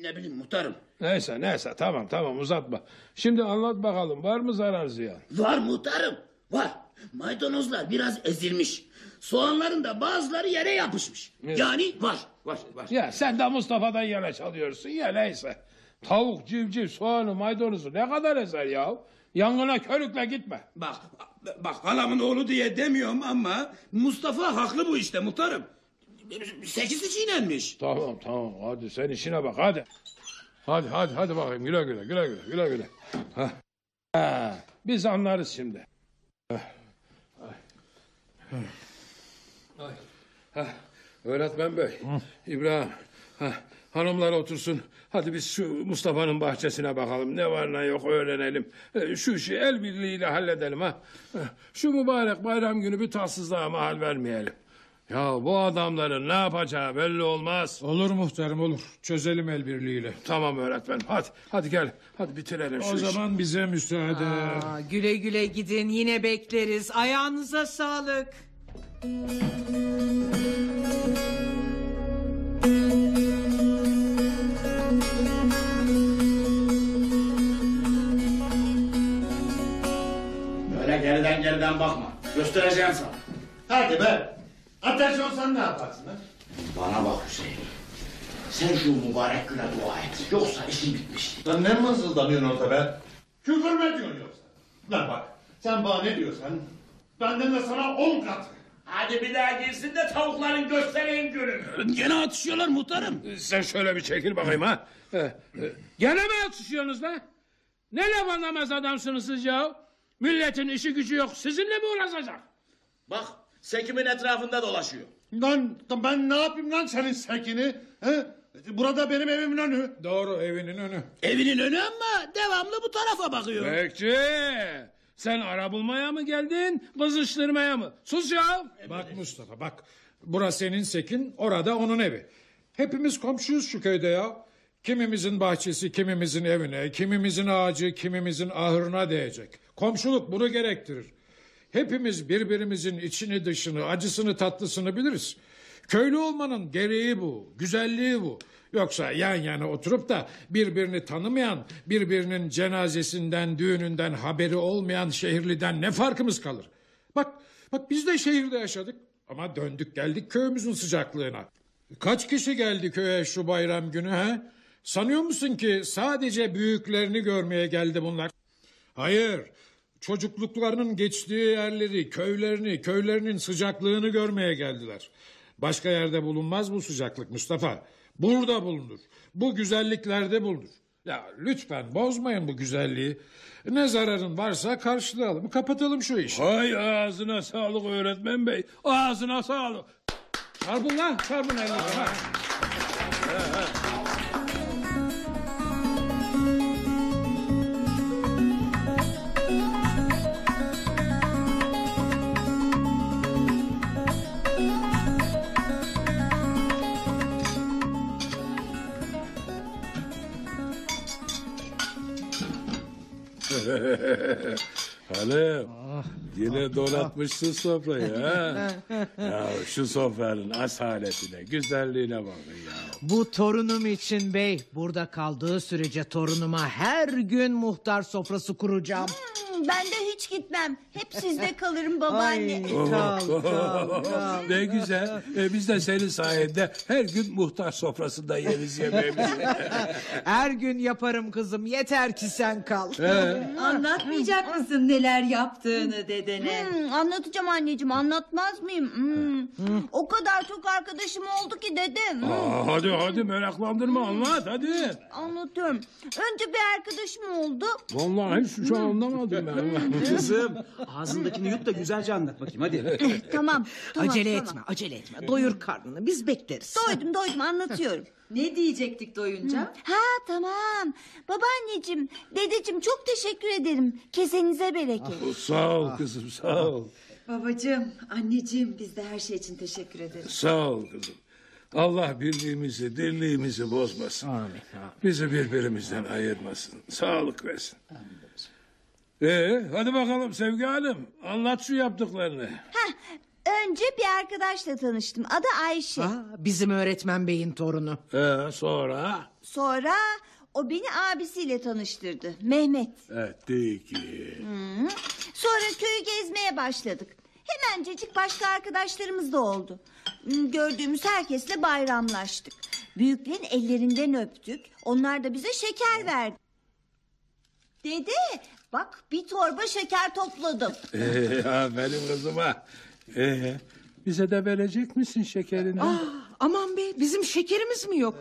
Ne bileyim muhtarım. Neyse neyse tamam tamam uzatma. Şimdi anlat bakalım var mı zarar ziyan? Var muhtarım. Var. Maydanozlar biraz ezilmiş. Soğanların da bazıları yere yapışmış. Evet. Yani var. Var. Var. Ya sen de Mustafa'dan yana çalıyorsun ya neyse. Tavuk, civciv, soğanı, maydanozu ne kadar ezer ya? Yangına körükle gitme. Bak, bak halamın oğlu diye demiyorum ama Mustafa haklı bu işte muhtarım. Sekisi çiğnenmiş. Tamam tamam hadi sen işine bak hadi. Hadi hadi hadi bakayım güle güle güle güle güle güle. Hah. Ha, biz anlarız şimdi. Hah. Ay. Ay. Hah. Öğretmen bey, İbrahim, hah, hanımlar otursun. Hadi biz şu Mustafa'nın bahçesine bakalım. Ne var ne yok öğrenelim. Ee, Şu işi el birliğiyle halledelim ha. Heh, Şu mübarek bayram günü bir tatsızlığa mahal vermeyelim. Ya bu adamların ne yapacağı belli olmaz. Olur muhtarım olur. Çözelim el birliğiyle. Tamam öğretmen. Hadi hadi gel. Hadi bitirelim şu O işi. zaman bize müsaade. Aa, güle güle gidin yine bekleriz. Ayağınıza sağlık. Böyle geriden geriden bakma. Göstereceğim sana. Hadi be. Ateş olsan ne yaparsın ha? Bana bak Hüseyin. Sen şu mübarek güne dua et. Yoksa işin bitmişti. Lan ne mızıldanıyorsun orada be? Küfür mü ediyorsun yoksa? Lan bak sen bana ne diyorsan benden de sana on kat. Hadi bir daha girsin de tavukların göstereyim gününü. Gene atışıyorlar muhtarım. Sen şöyle bir çekil bakayım ha. Ee, e, Gene mi atışıyorsunuz lan? Ne laf anlamaz adamsınız siz ya? Milletin işi gücü yok. Sizinle mi uğraşacak? Bak Sekim'in etrafında dolaşıyor. Lan ben ne yapayım lan senin sekini? He? Burada benim evimin önü. Doğru evinin önü. Evinin önü ama devamlı bu tarafa bakıyor. Bekçi. Sen ara bulmaya mı geldin, kızıştırmaya mı? Sus ya. Bak Mustafa bak. Burası senin sekin, orada onun evi. Hepimiz komşuyuz şu köyde ya. Kimimizin bahçesi, kimimizin evine, kimimizin ağacı, kimimizin ahırına değecek. Komşuluk bunu gerektirir. Hepimiz birbirimizin içini dışını, acısını tatlısını biliriz. Köylü olmanın gereği bu, güzelliği bu. Yoksa yan yana oturup da birbirini tanımayan, birbirinin cenazesinden, düğününden haberi olmayan şehirliden ne farkımız kalır? Bak, bak biz de şehirde yaşadık ama döndük geldik köyümüzün sıcaklığına. Kaç kişi geldi köye şu bayram günü ha? Sanıyor musun ki sadece büyüklerini görmeye geldi bunlar? Hayır. Çocukluklarının geçtiği yerleri, köylerini, köylerinin sıcaklığını görmeye geldiler. Başka yerde bulunmaz bu sıcaklık Mustafa. Burada bulunur. Bu güzelliklerde bulunur. Ya lütfen bozmayın bu güzelliği. Ne zararın varsa karşılayalım. Kapatalım şu işi. Hay ağzına sağlık öğretmen bey. Ağzına sağlık. Çarpın lan, çarpın elinize. Hanım. Yine donatmışsın sofrayı ha. ya şu sofranın asaletine, güzelliğine bakın ya. Bu torunum için bey burada kaldığı sürece torunuma her gün muhtar sofrası kuracağım. Ben de hiç gitmem. Hep sizde kalırım babaanne. Oh, ne güzel. E, biz de senin sayende her gün muhtar sofrasında yeriz yemeğimizi. Her gün yaparım kızım. Yeter ki sen kal. Anlatmayacak mısın neler yaptığını dedene? Hmm, anlatacağım anneciğim anlatmaz mıyım? Hmm. O kadar çok arkadaşım oldu ki dede. Hmm. Aa, hadi hadi meraklandırma anlat hadi. Anlatıyorum. Önce bir arkadaşım oldu. Vallahi hiç şu an anlamadım ben. Kızım ağzındakini yut da güzelce anlat bakayım hadi. tamam. tamam acele tamam. etme, acele etme. Doyur karnını, biz bekleriz. Doydum doydum anlatıyorum. Ne diyecektik doyunca? Ha tamam. Babaanneciğim, dedeciğim çok teşekkür ederim. Kesenize bereket. Sağ ol kızım sağ ol. Babacığım, anneciğim biz de her şey için teşekkür ederiz. Sağ ol kızım. Allah birliğimizi, dirliğimizi bozmasın. Bizi birbirimizden ayırmasın. Sağlık versin. Ee, hadi bakalım Sevgi Hanım. Anlat şu yaptıklarını. Önce bir arkadaşla tanıştım. Adı Ayşe. Aa, bizim öğretmen beyin torunu. Ee, sonra? Sonra o beni abisiyle tanıştırdı. Mehmet. Etti ki. Hı. Sonra köyü gezmeye başladık. Hemencecik başka arkadaşlarımız da oldu. Gördüğümüz herkesle bayramlaştık. Büyüklerin ellerinden öptük. Onlar da bize şeker verdi. Dede bak bir torba şeker topladım. Ee, aferin kızıma. Ee, bize de verecek misin şekerini? Ah, aman be, bizim şekerimiz mi yok?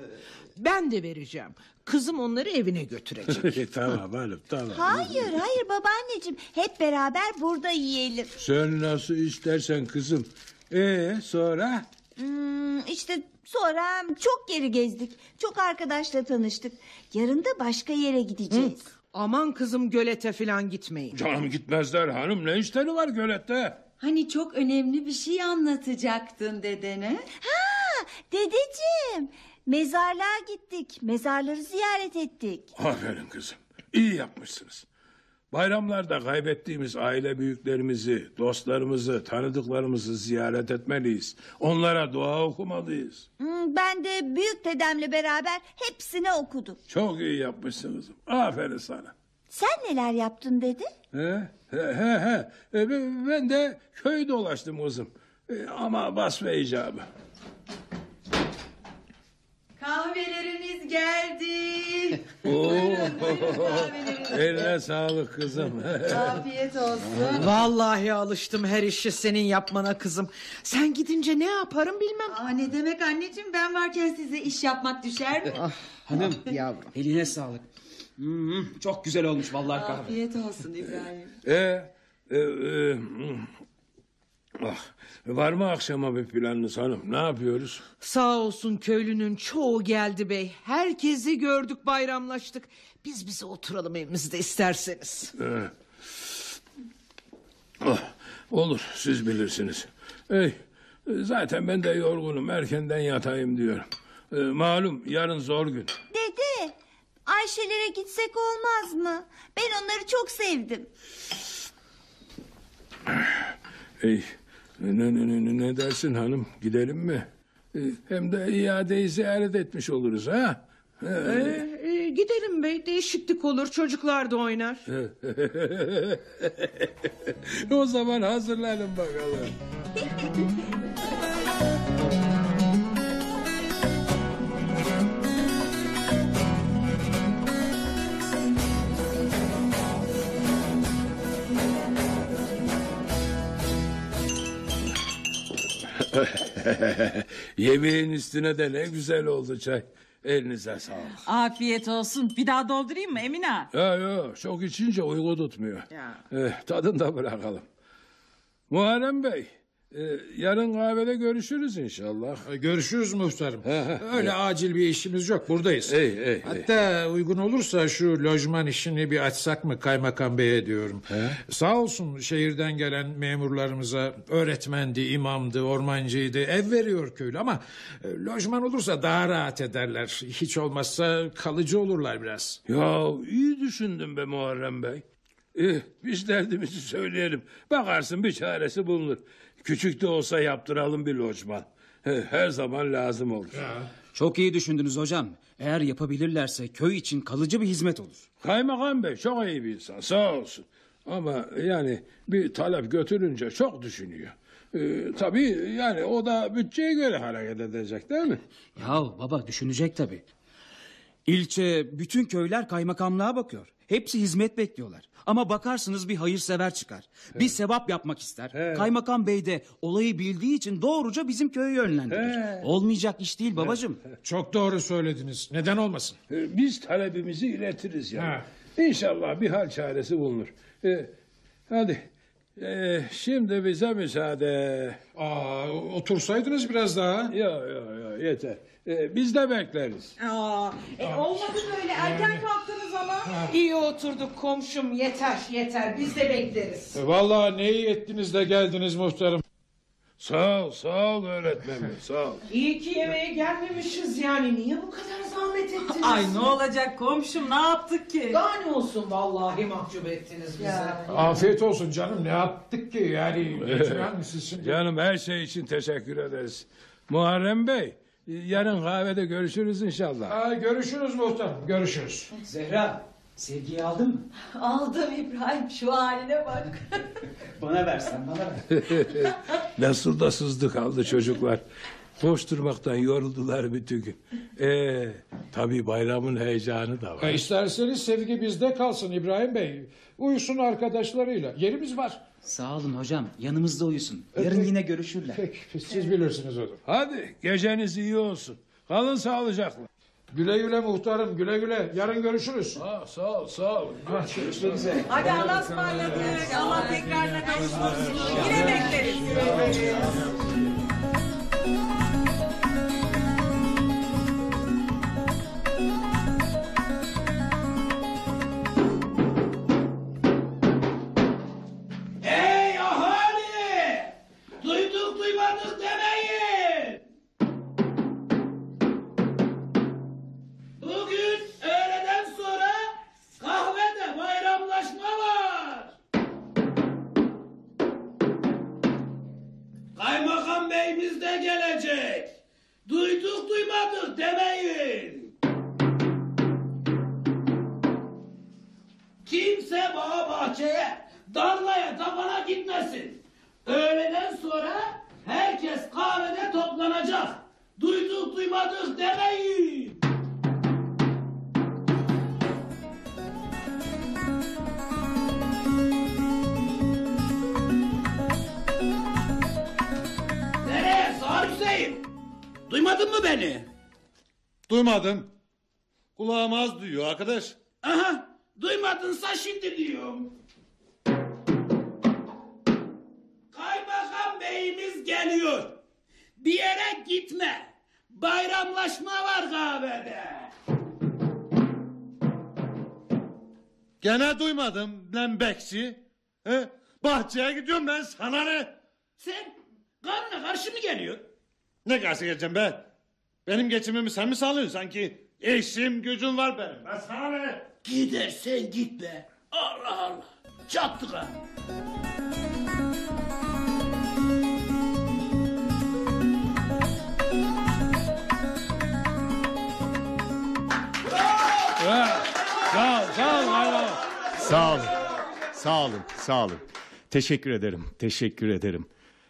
Ben de vereceğim. Kızım onları evine götürecek. tamam hanım tamam. Hayır hayır babaanneciğim hep beraber burada yiyelim. Sen nasıl istersen kızım. Ee, sonra? Hmm, işte sonra çok yeri gezdik. Çok arkadaşla tanıştık. Yarın da başka yere gideceğiz. Aman kızım gölete falan gitmeyin. Canım gitmezler hanım. Ne işleri var gölette? Hani çok önemli bir şey anlatacaktın dedene. Ha dedeciğim mezarlığa gittik. Mezarları ziyaret ettik. Aferin kızım. İyi yapmışsınız. Bayramlarda kaybettiğimiz aile büyüklerimizi, dostlarımızı, tanıdıklarımızı ziyaret etmeliyiz. Onlara dua okumalıyız. Hmm, ben de büyük dedemle beraber hepsine okudum. Çok iyi yapmışsın kızım. Aferin sana. Sen neler yaptın dedi? He, he, he, he. E, ben- ben de köy dolaştım kızım. E, ama bas ve icabı. Kahveleriniz geldi. Oo, eline sağlık kızım. Afiyet olsun. Vallahi alıştım her işi senin yapmana kızım. Sen gidince ne yaparım bilmem. Aa, ne demek anneciğim ben varken size iş yapmak düşer mi? Hanım Yavrum. eline sağlık. Hmm, çok güzel olmuş vallahi kahve. Afiyet olsun İbrahim. E, e, e, ah, var mı akşama bir planınız hanım? Ne yapıyoruz? Sağ olsun köylünün çoğu geldi bey. Herkesi gördük bayramlaştık. Biz bize oturalım evimizde isterseniz. E, ah, olur siz bilirsiniz. Ey, zaten ben de yorgunum erkenden yatayım diyorum. E, malum yarın zor gün. Dede Ayşelere gitsek olmaz mı? Ben onları çok sevdim. Ey, ne, ne, ne, ne dersin hanım gidelim mi? E, hem de iadeyi ziyaret etmiş oluruz ha? Ee, e, gidelim bey değişiklik olur çocuklar da oynar. o zaman hazırlanın bakalım. Yemeğin üstüne de ne güzel oldu çay. Elinize sağlık. Afiyet olsun. Bir daha doldurayım mı Emine? Ya yok çok içince uyku tutmuyor. Eh, tadını da bırakalım. Muharrem Bey e, yarın kahvede görüşürüz inşallah. Görüşürüz muhtarım. Öyle acil bir işimiz yok buradayız. Ey, ey, ey. Hatta uygun olursa şu lojman işini bir açsak mı kaymakam beye diyorum. Sağ olsun şehirden gelen memurlarımıza öğretmendi, imamdı, ormancıydı ev veriyor köylü ama e, lojman olursa daha rahat ederler. Hiç olmazsa kalıcı olurlar biraz. Ya iyi düşündün be Muharrem Bey. Eh, biz derdimizi söyleyelim. Bakarsın bir çaresi bulunur. Küçük de olsa yaptıralım bir lojman. Her zaman lazım olur. Çok iyi düşündünüz hocam. Eğer yapabilirlerse köy için kalıcı bir hizmet olur. Kaymakam Bey çok iyi bir insan sağ olsun. Ama yani bir talep götürünce çok düşünüyor. Ee, tabii yani o da bütçeye göre hareket edecek değil mi? Ya baba düşünecek tabii. İlçe bütün köyler kaymakamlığa bakıyor. Hepsi hizmet bekliyorlar. Ama bakarsınız bir hayırsever çıkar. Bir sevap yapmak ister. Kaymakam bey de olayı bildiği için doğruca bizim köyü yönlendirir. Olmayacak iş değil babacığım. Çok doğru söylediniz. Neden olmasın? Ee, Biz talebimizi iletiriz yani. İnşallah bir hal çaresi bulunur. Ee, hadi. Ee, şimdi bize müsaade. Aa, otursaydınız biraz daha. Yok yok yok yeter. Ee, biz de bekleriz. Aa, e, olmadı böyle erken kalktınız ama. İyi oturduk komşum yeter yeter biz de bekleriz. E, Vallahi ne iyi ettiniz de geldiniz muhtarım. Sağ ol sağ ol öğretmenim sağ ol. İyi ki yemeğe gelmemişiz yani niye bu kadar zahmet ettiniz? Ay ne olacak komşum ne yaptık ki? Daha ne olsun vallahi mahcup ettiniz bizi. Afiyet olsun canım ne yaptık ki yani. Şimdi- Canım her şey için teşekkür ederiz. Muharrem Bey yarın kahvede görüşürüz inşallah. Aa, görüşürüz muhtarım görüşürüz. Zehra sevgiyi aldın mı? Aldım İbrahim şu haline bak. Bana versen bana ver. Nasıl da sızdı kaldı çocuklar. Koşturmaktan yoruldular bütün gün. Ee, tabii bayramın heyecanı da var. E, isterseniz sevgi bizde kalsın İbrahim Bey. Uyusun arkadaşlarıyla. Yerimiz var. Sağ olun hocam yanımızda uyusun. Yarın yine görüşürler. Peki siz bilirsiniz onu. Hadi geceniz iyi olsun. Kalın sağlıcakla. Güle güle muhtarım güle güle. Yarın görüşürüz. Sağ, sağ ol, sağ ol. Görüşmek üzere. Hadi Allah'a ısmarladık. Allah tekrarına kavuştursun. Yine bekleriz. Gelecek. Duyduk duymadık demeyin. Kimse bağ bahçeye, darlaya, tabana gitmesin. Öğleden sonra herkes kahvede toplanacak. Duyduk duymadık demeyin. Duymadın mı beni? Duymadım. Kulağım az duyuyor arkadaş. Aha, duymadınsa şimdi diyorum. Kaymakam beyimiz geliyor. Bir yere gitme. Bayramlaşma var kahvede. Gene duymadım lan bekçi. He? Bahçeye gidiyorum ben sana ne? Sen karnına karşı mı geliyor? Ne karşı geleceğim be? Benim geçimimi sen mi sağlıyorsun sanki? İşim gücüm var benim. Ben sana ne? Gidersen git be. Allah Allah. Çattık ha. Ha, sağ ol, sağ ol. Hayrola. Sağ olun. Sağ olun. Sağ olun. Teşekkür ederim. Teşekkür ederim.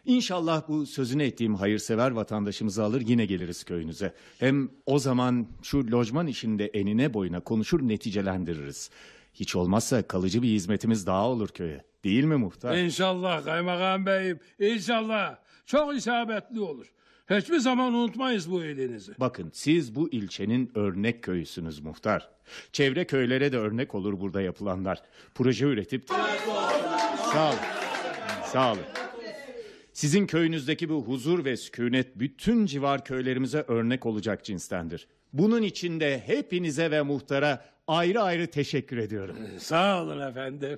İnşallah bu sözünü ettiğim hayırsever vatandaşımızı alır yine geliriz köyünüze. Hem o zaman şu lojman işinde enine boyuna konuşur neticelendiririz. Hiç olmazsa kalıcı bir hizmetimiz daha olur köye. Değil mi muhtar? İnşallah kaymakam beyim. İnşallah. Çok isabetli olur. Hiçbir zaman unutmayız bu iyiliğinizi. Bakın siz bu ilçenin örnek köyüsünüz muhtar. Çevre köylere de örnek olur burada yapılanlar. Proje üretip... Sağ olun. Sağ olun. Sizin köyünüzdeki bu huzur ve sükunet bütün civar köylerimize örnek olacak cinstendir. Bunun için de hepinize ve muhtara ayrı ayrı teşekkür ediyorum. Sağ olun efendim.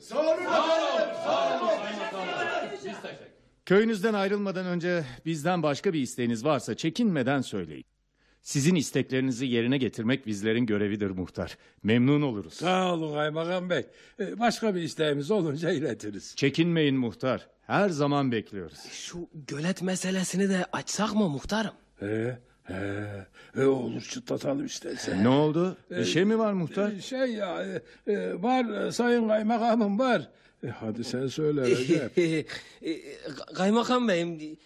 Köyünüzden ayrılmadan önce bizden başka bir isteğiniz varsa çekinmeden söyleyin. Sizin isteklerinizi yerine getirmek bizlerin görevidir muhtar. Memnun oluruz. Sağ olun kaymakam bey. Ee, Başka bir isteğimiz olunca iletiriz. Çekinmeyin muhtar. Her zaman bekliyoruz. Şu gölet meselesini de açsak mı muhtarım? He, he. E, olur çıtlatalım istersen. Ne oldu? Bir Ee, şey mi var muhtar? e, Şey ya e, e, var e, sayın kaymakamım var. E, hadi sen söyle Recep. E, Kaymakam beyim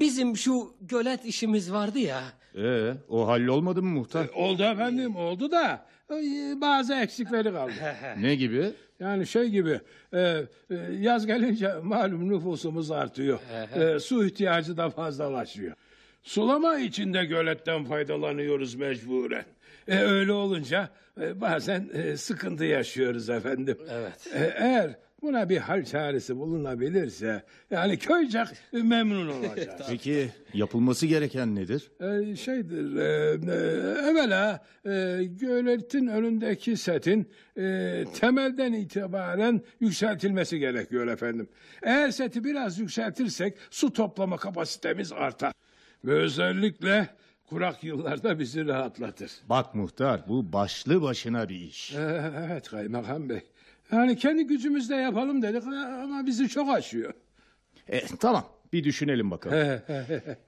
bizim şu gölet işimiz vardı ya. Ee, o hallolmadı mı muhtar? oldu efendim oldu da e, bazı eksikleri kaldı. Ne gibi? Yani şey gibi e, e, yaz gelince malum nüfusumuz artıyor. E, su ihtiyacı da fazlalaşıyor. Sulama içinde göletten faydalanıyoruz mecburen. E, öyle olunca e, bazen e, sıkıntı yaşıyoruz efendim. Evet. E, eğer buna bir hal çaresi bulunabilirse yani köycek memnun olacağız. Peki yapılması gereken nedir? E, şeydir, e, e, evvela e, göletin önündeki setin e, temelden itibaren yükseltilmesi gerekiyor efendim. Eğer seti biraz yükseltirsek su toplama kapasitemiz artar. Ve özellikle kurak yıllarda bizi rahatlatır. Bak muhtar bu başlı başına bir iş. E, evet kaymakam bey. Yani kendi gücümüzle yapalım dedik ama bizi çok aşıyor. E, tamam bir düşünelim bakalım.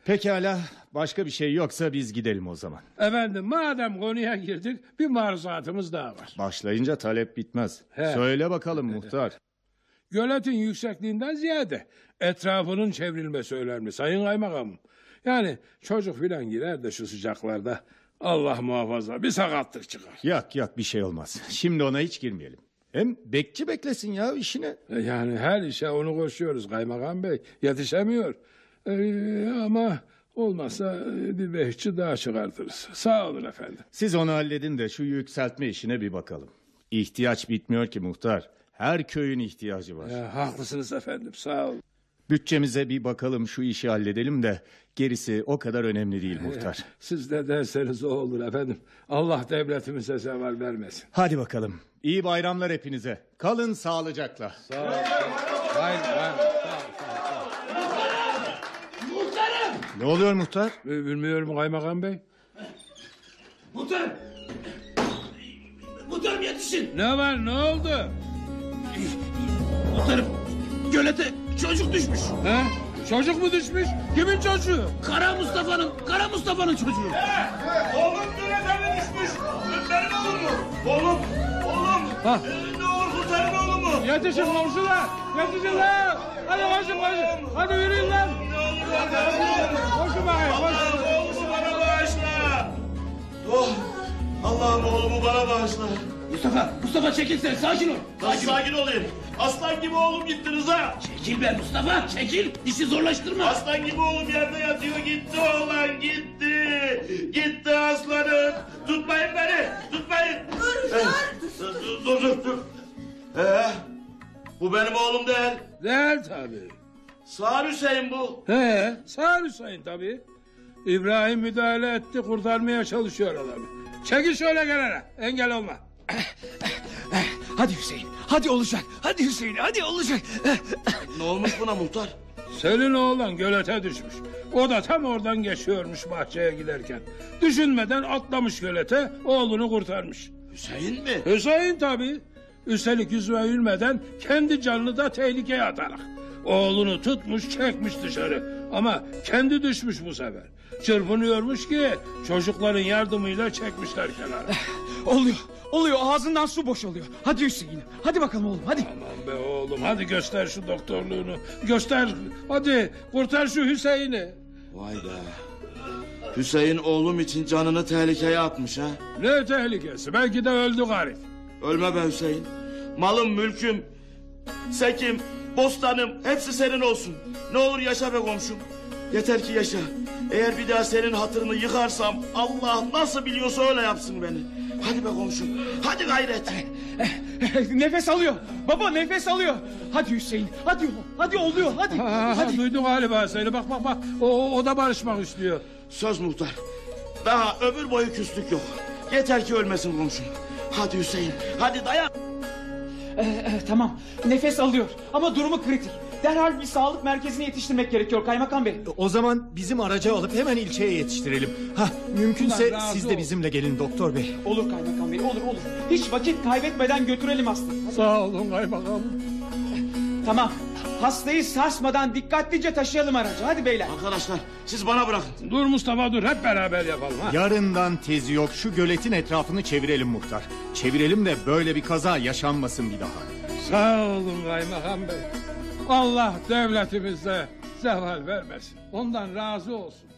Pekala başka bir şey yoksa biz gidelim o zaman. Efendim madem konuya girdik bir maruzatımız daha var. Başlayınca talep bitmez. He. Söyle bakalım muhtar. Göletin yüksekliğinden ziyade etrafının çevrilmesi önemli sayın kaymakamım. Yani çocuk filan girer de şu sıcaklarda Allah muhafaza bir sakatlık çıkar. Yak yak bir şey olmaz. Şimdi ona hiç girmeyelim. Hem bekçi beklesin ya işine. E, Yani her işe onu koşuyoruz kaymakam bey yetişemiyor. Ee, ama olmazsa e, bir bekçi daha çıkartırız. Sağ olun efendim. Siz onu halledin de şu yükseltme işine bir bakalım. İhtiyaç bitmiyor ki muhtar. Her köyün ihtiyacı var. Ya, haklısınız efendim sağ olun. Bütçemize bir bakalım şu işi halledelim de gerisi o kadar önemli değil muhtar. Siz de derseniz o olur efendim. Allah devletimize zeval vermesin. Hadi bakalım. İyi bayramlar hepinize. Kalın sağlıcakla. Sağ olun. Hayır, hayır. Muhtarım! Ne oluyor muhtar? Bilmiyorum kaymakam bey. Muhtarım! Muhtarım yetişin! Ne var ne oldu? Muhtarım gölete çocuk düşmüş. He? Çocuk mu düşmüş? Kimin çocuğu? Kara Mustafa'nın, Kara Mustafa'nın çocuğu. Oğlum gölete mi düşmüş? Benim oğlum mu? Oğlum, oğlum. Ha. Ee, ne olur kurtarın oğlumu. Yetişin komşular. Yetişin lan. Hadi koşun koşun. Hadi yürüyün lan. Koşun bakayım koşun. Allah'ım oğlumu bana bağışla. Oh, Allah'ım oğlumu bana bağışla. Mustafa, Mustafa çekil sen sakin ol. Nasıl sakin olayım? Aslan gibi oğlum gitti Rıza. Çekil be Mustafa çekil. İşi zorlaştırma. Aslan gibi oğlum yerde yatıyor gitti oğlan gitti. Gitti aslanım. Tutmayın beni tutmayın. Dur dur. Dur dur dur. dur. Ee, bu benim oğlum değil. Değil tabii. Sağır Hüseyin bu. He, sağ Hüseyin tabii. İbrahim müdahale etti kurtarmaya çalışıyor adamı. Çekil şöyle kenara engel olma. Hadi Hüseyin. Hadi olacak. Hadi Hüseyin. Hadi olacak. Ne olmuş buna muhtar? Senin oğlan gölete düşmüş. O da tam oradan geçiyormuş bahçeye giderken. Düşünmeden atlamış gölete oğlunu kurtarmış. Hüseyin mi? Hüseyin tabii. Üstelik yüzme ülmeden kendi canını da tehlikeye atarak. Oğlunu tutmuş çekmiş dışarı. Ama kendi düşmüş bu sefer. Çırpınıyormuş ki çocukların yardımıyla çekmişler kenara. Oluyor. Oluyor. Ağzından su boşalıyor. Hadi Hüseyin. Hadi bakalım oğlum. Hadi. Aman be oğlum hadi göster şu doktorluğunu. Göster hadi kurtar şu Hüseyin'i. Vay be. Hüseyin oğlum için canını tehlikeye atmış ha. Ne tehlikesi belki de öldü garip. Ölme be Hüseyin. Malım, mülküm, sekim, bostanım hepsi senin olsun. Ne olur yaşa be komşum. Yeter ki yaşa. Eğer bir daha senin hatırını yıkarsam Allah nasıl biliyorsa öyle yapsın beni. Hadi be komşum. Hadi gayret. nefes alıyor. Baba nefes alıyor. Hadi Hüseyin. Hadi oğlum. Hadi oluyor. Hadi. Ha, ha, hadi. duydu galiba seni bak bak bak. O, o da barışmak istiyor. Söz muhtar. Daha ömür boyu küslük yok. Yeter ki ölmesin komşum. Hadi Hüseyin. Hadi dayan. Ee, e, tamam. Nefes alıyor. Ama durumu kritik. Derhal bir sağlık merkezine yetiştirmek gerekiyor Kaymakam Bey. O zaman bizim aracı alıp hemen ilçeye yetiştirelim. Ha, mümkünse razı siz de bizimle gelin doktor bey. Olur Kaymakam Bey. Olur olur. Hiç vakit kaybetmeden götürelim hastayı. Sağ olun kaymakam. Tamam. Hastayı sarsmadan dikkatlice taşıyalım aracı. Hadi beyler. Arkadaşlar siz bana bırakın. Dur Mustafa dur hep beraber yapalım ha. Yarından tezi yok şu göletin etrafını çevirelim muhtar. Çevirelim de böyle bir kaza yaşanmasın bir daha. Sağ olun kaymakam bey. Allah devletimize zeval vermesin. Ondan razı olsun.